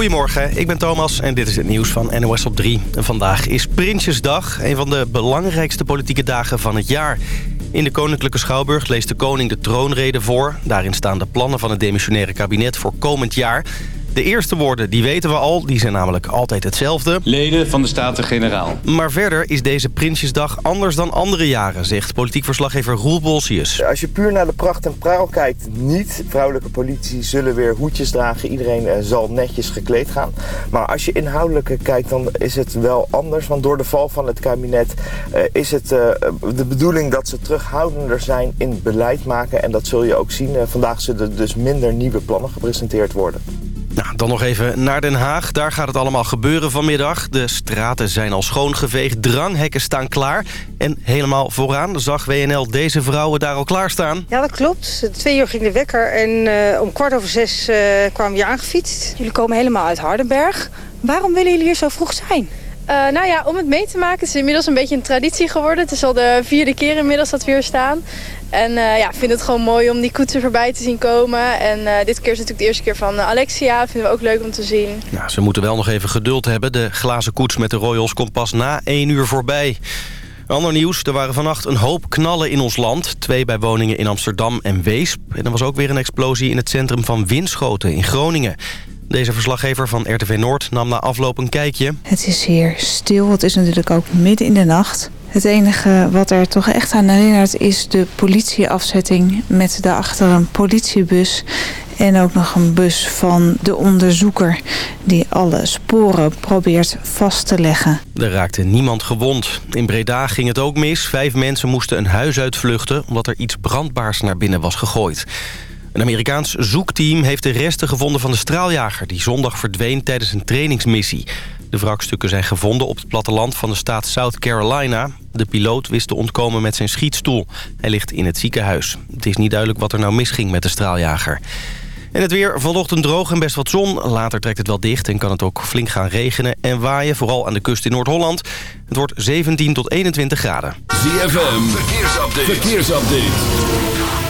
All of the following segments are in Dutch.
Goedemorgen, ik ben Thomas en dit is het nieuws van NOS op 3. Vandaag is Prinsjesdag, een van de belangrijkste politieke dagen van het jaar. In de Koninklijke Schouwburg leest de koning de troonrede voor. Daarin staan de plannen van het demissionaire kabinet voor komend jaar... De eerste woorden, die weten we al, die zijn namelijk altijd hetzelfde. Leden van de Staten-Generaal. Maar verder is deze Prinsjesdag anders dan andere jaren, zegt politiek verslaggever Roel Bolsius. Als je puur naar de pracht en praal kijkt, niet. Vrouwelijke politici zullen weer hoedjes dragen. Iedereen eh, zal netjes gekleed gaan. Maar als je inhoudelijk kijkt, dan is het wel anders. Want door de val van het kabinet uh, is het uh, de bedoeling dat ze terughoudender zijn in beleid maken. En dat zul je ook zien. vandaag zullen er dus minder nieuwe plannen gepresenteerd worden. Nou, dan nog even naar Den Haag. Daar gaat het allemaal gebeuren vanmiddag. De straten zijn al schoongeveegd, dranghekken staan klaar. En helemaal vooraan zag WNL deze vrouwen daar al klaarstaan. Ja, dat klopt. Twee uur ging de wekker en uh, om kwart over zes uh, kwamen we hier aangefietst. Jullie komen helemaal uit Hardenberg. Waarom willen jullie hier zo vroeg zijn? Uh, nou ja, om het mee te maken. Het is inmiddels een beetje een traditie geworden. Het is al de vierde keer inmiddels dat we hier staan. En uh, ja, vind het gewoon mooi om die koetsen voorbij te zien komen. En uh, dit keer is natuurlijk de eerste keer van Alexia. Dat vinden we ook leuk om te zien. Ja, ze moeten wel nog even geduld hebben. De glazen koets met de Royals komt pas na één uur voorbij. Ander nieuws, er waren vannacht een hoop knallen in ons land. Twee bij woningen in Amsterdam en Weesp. En er was ook weer een explosie in het centrum van Winschoten in Groningen. Deze verslaggever van RTV Noord nam na afloop een kijkje. Het is hier stil. Het is natuurlijk ook midden in de nacht. Het enige wat er toch echt aan herinnert is de politieafzetting... met daarachter een politiebus en ook nog een bus van de onderzoeker... die alle sporen probeert vast te leggen. Er raakte niemand gewond. In Breda ging het ook mis. Vijf mensen moesten een huis uitvluchten... omdat er iets brandbaars naar binnen was gegooid. Een Amerikaans zoekteam heeft de resten gevonden van de straaljager... die zondag verdween tijdens een trainingsmissie. De wrakstukken zijn gevonden op het platteland van de staat South Carolina. De piloot wist te ontkomen met zijn schietstoel. Hij ligt in het ziekenhuis. Het is niet duidelijk wat er nou misging met de straaljager. En het weer vanochtend droog en best wat zon. Later trekt het wel dicht en kan het ook flink gaan regenen en waaien. Vooral aan de kust in Noord-Holland. Het wordt 17 tot 21 graden. ZFM, verkeersupdate. verkeersupdate.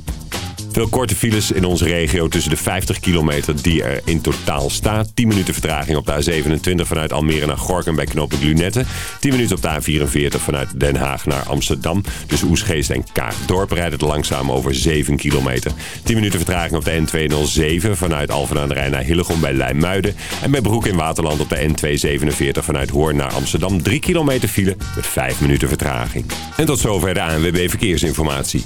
Veel korte files in onze regio tussen de 50 kilometer die er in totaal staat. 10 minuten vertraging op de A27 vanuit Almere naar Gorkum bij knooppunt Lunette. 10 minuten op de A44 vanuit Den Haag naar Amsterdam. Tussen Oesgeest en Kaagdorp rijdt het langzaam over 7 kilometer. 10 minuten vertraging op de N207 vanuit Alphen aan de Rijn naar Hillegom bij Leimuiden. En bij Broek in Waterland op de N247 vanuit Hoorn naar Amsterdam. 3 kilometer file met 5 minuten vertraging. En tot zover de ANWB Verkeersinformatie.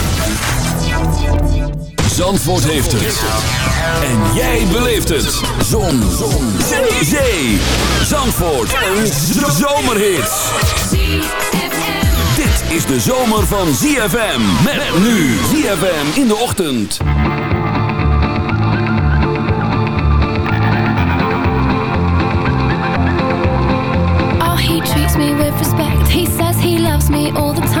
Zandvoort heeft het. En jij beleeft het. Zon. Zon. Zee. Zee. Zandvoort. Een zomerhit. Dit is de zomer van ZFM. Met nu ZFM in de ochtend. Oh, he treats me with respect. He says he loves me all the time.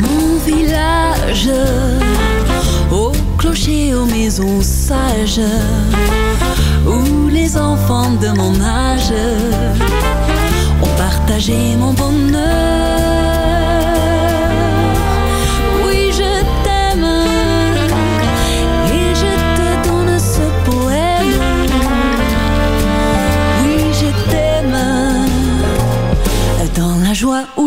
Mon village, au clocher, aux maisons sages, où les enfants de mon âge ont partagé mon bonheur.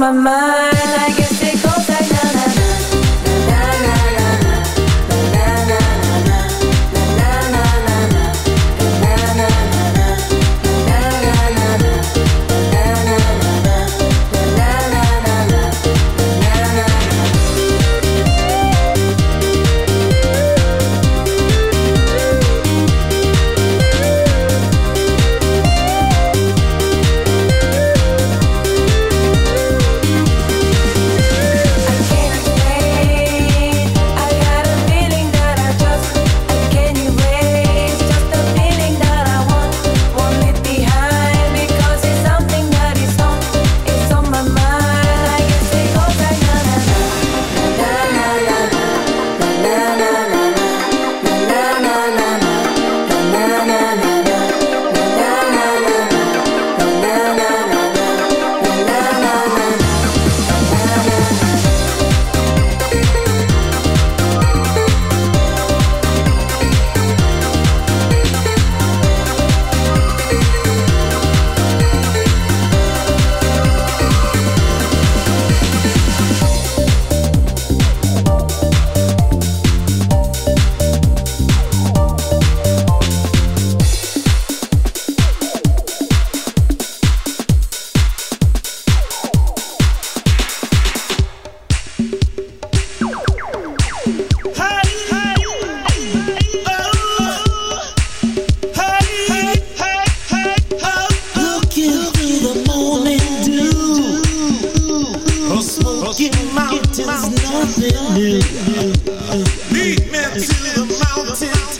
My mind. mountains. Lead me to the mountain.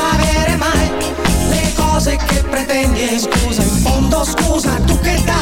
Avere mai le cose che pretendi. Scusa, in fondo scusa, tu che dai?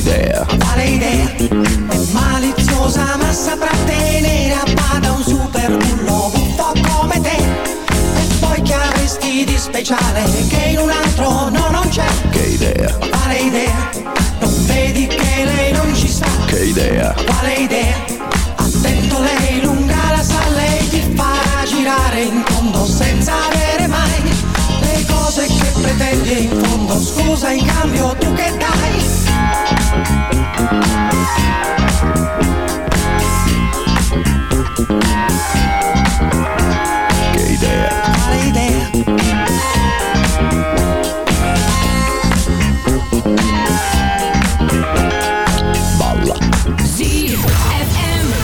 Idea, Quale idea? È maliziosa ma saprà tenere a bada un super bullo buffo come te. E poi che avresti di speciale che in un altro no non c'è? che idea, Quale idea? Non vedi che lei non ci sta? che idea, Quale idea? Attento lei lunga la sa, lei ti farà girare in tondo senza in fondo. Scusa in cambio tu che dai? che idea, Quale idea? balla.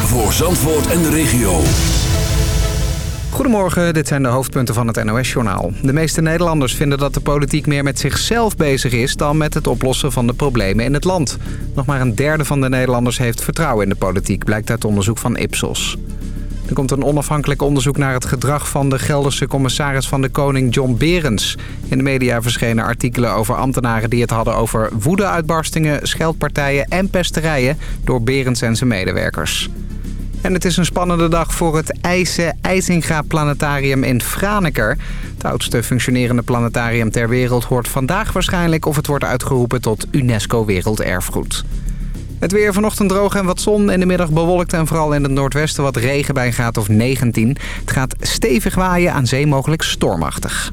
Voor Zandvoort en de regio. Goedemorgen, dit zijn de hoofdpunten van het NOS-journaal. De meeste Nederlanders vinden dat de politiek meer met zichzelf bezig is... dan met het oplossen van de problemen in het land. Nog maar een derde van de Nederlanders heeft vertrouwen in de politiek... blijkt uit onderzoek van Ipsos. Er komt een onafhankelijk onderzoek naar het gedrag van de Gelderse commissaris van de Koning John Berens. In de media verschenen artikelen over ambtenaren die het hadden over woedeuitbarstingen, scheldpartijen en pesterijen door Berens en zijn medewerkers. En het is een spannende dag voor het IJse IJsinga Planetarium in Franeker. Het oudste functionerende planetarium ter wereld hoort vandaag waarschijnlijk of het wordt uitgeroepen tot UNESCO Werelderfgoed. Het weer vanochtend droog en wat zon. In de middag bewolkt en vooral in het noordwesten wat regen bij graad of 19. Het gaat stevig waaien, aan zee mogelijk stormachtig.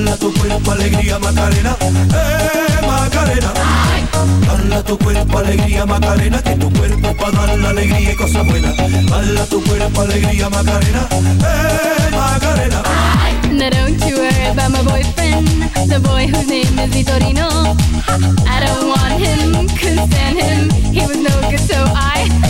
Dale a tu cuerpo alegría, Macarena, eh, Macarena. Dale a tu cuerpo alegría, Macarena, que tu cuerpo dar la alegría y cosas buenas. Tu cuerpo alegría, Macarena, eh, Macarena. Now don't you worry about my boyfriend, the boy whose name is Vitorino. I don't want him, couldn't stand him, he was no good, so I.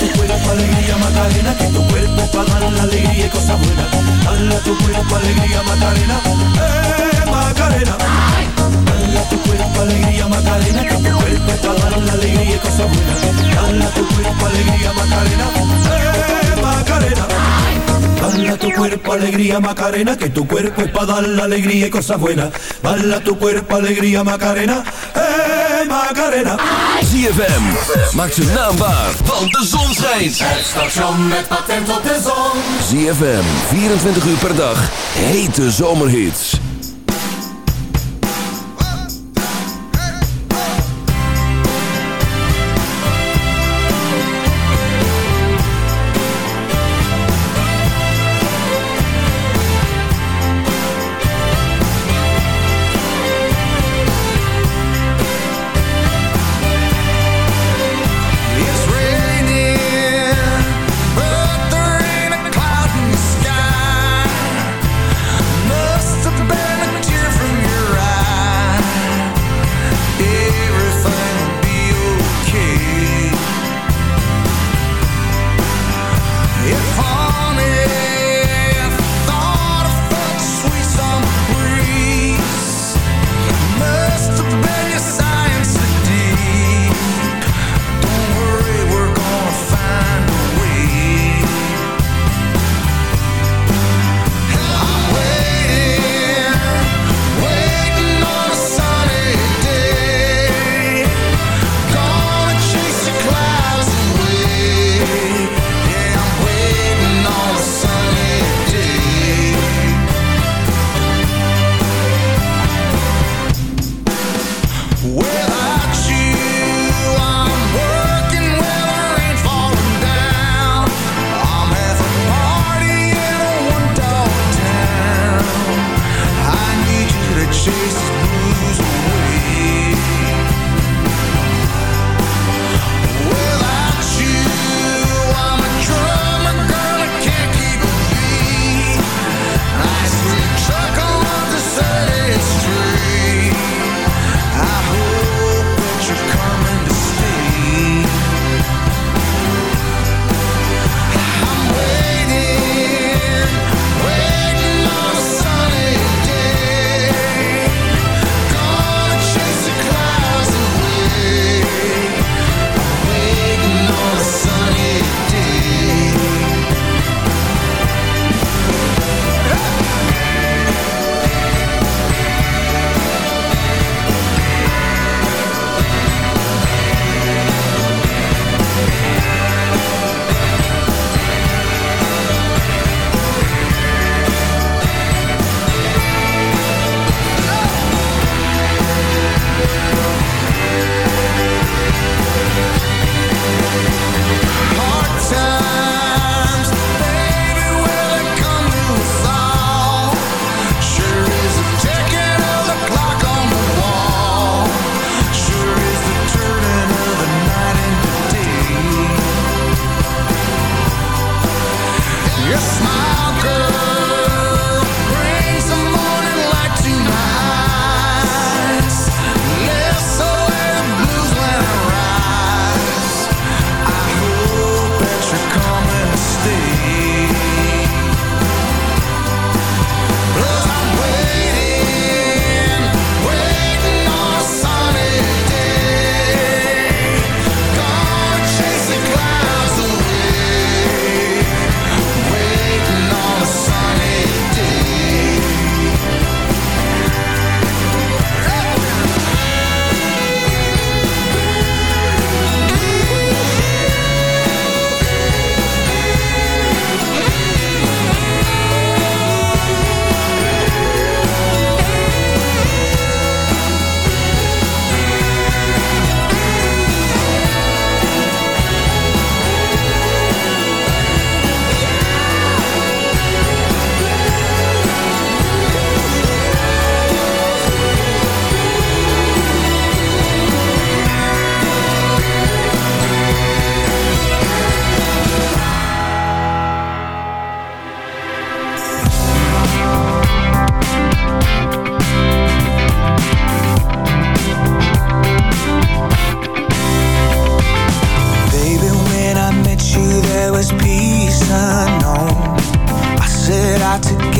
Tu cuerpo alegría Macarena, que tu cuerpo para dar la alegría y cosas buenas. Dale a tu cuerpo alegría Macarena, eh Macarena. Tu cuerpo alegría Macarena, que tu cuerpo es para dar la alegría y cosas buenas. Dale a tu cuerpo alegría Macarena, eh Macarena. Dale a tu cuerpo alegría Macarena, que tu cuerpo es para dar la alegría y cosas buenas. Dale a tu cuerpo alegría Macarena, eh Macarena. ZFM, maak zijn naam waar, want de zon schijnt. Het station met patent op de zon. ZFM, 24 uur per dag, hete zomerhits.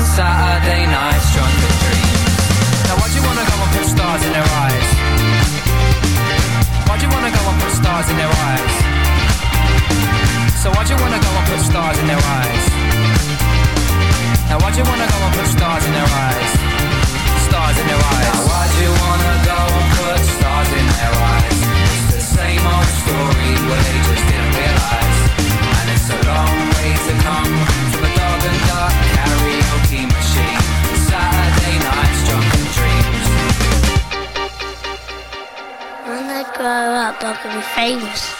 Saturday nights drunken dreams Now why'd you wanna go and put stars in their eyes? Why'd you wanna go and put stars in their eyes? So why'd you wanna go and put stars in their eyes? Now why'd you wanna go and put stars in their eyes? Stars in their eyes. Now why'd you wanna go and put stars in their eyes? It's the same old story, well they just didn't realise. And it's a long way to come from a dog and duck girl up, I'm gonna be famous.